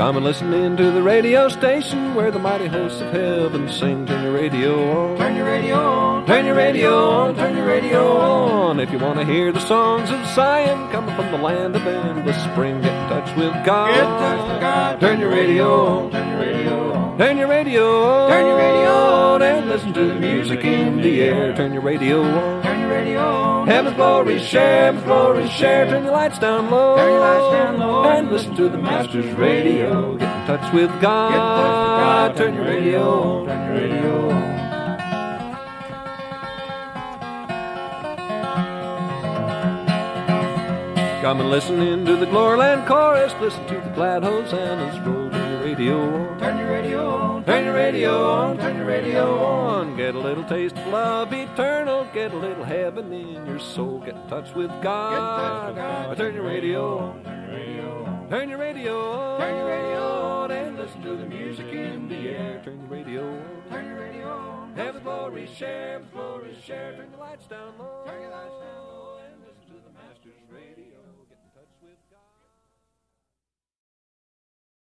Come and listen in to the radio station where the mighty hosts of heaven sing. Turn your radio on. Turn your radio on. Turn your radio on. Turn your radio on. If you want to hear the songs of Zion coming from the land of endless spring, get in touch with God. Get in touch with God. Turn your radio on. Turn your radio on. Turn your radio on. Turn your radio on. and listen to the music in the air. Turn your radio on. Radio. Heaven's glory, share, heaven's glory, share. Turn your lights down low. Turn your lights down low. And listen to the Master's radio. Get in touch with God. Get in touch with God. Turn your radio on. Turn your radio on. Come and listen in to the Gloryland chorus. Listen to the glad hosannas. Roll turn your radio on. Turn your radio on. Turn your radio on, turn your radio on. Get a little taste of love eternal. Get a little heaven in your soul. Get in touch with God. Touch with God. Turn your radio on. Turn your radio on. Turn your radio on. Turn your radio on. and listen to the music in the air. Turn your radio on. Turn your radio on. Have the glory, share, the glory, share. Turn the lights down low. Turn your lights down.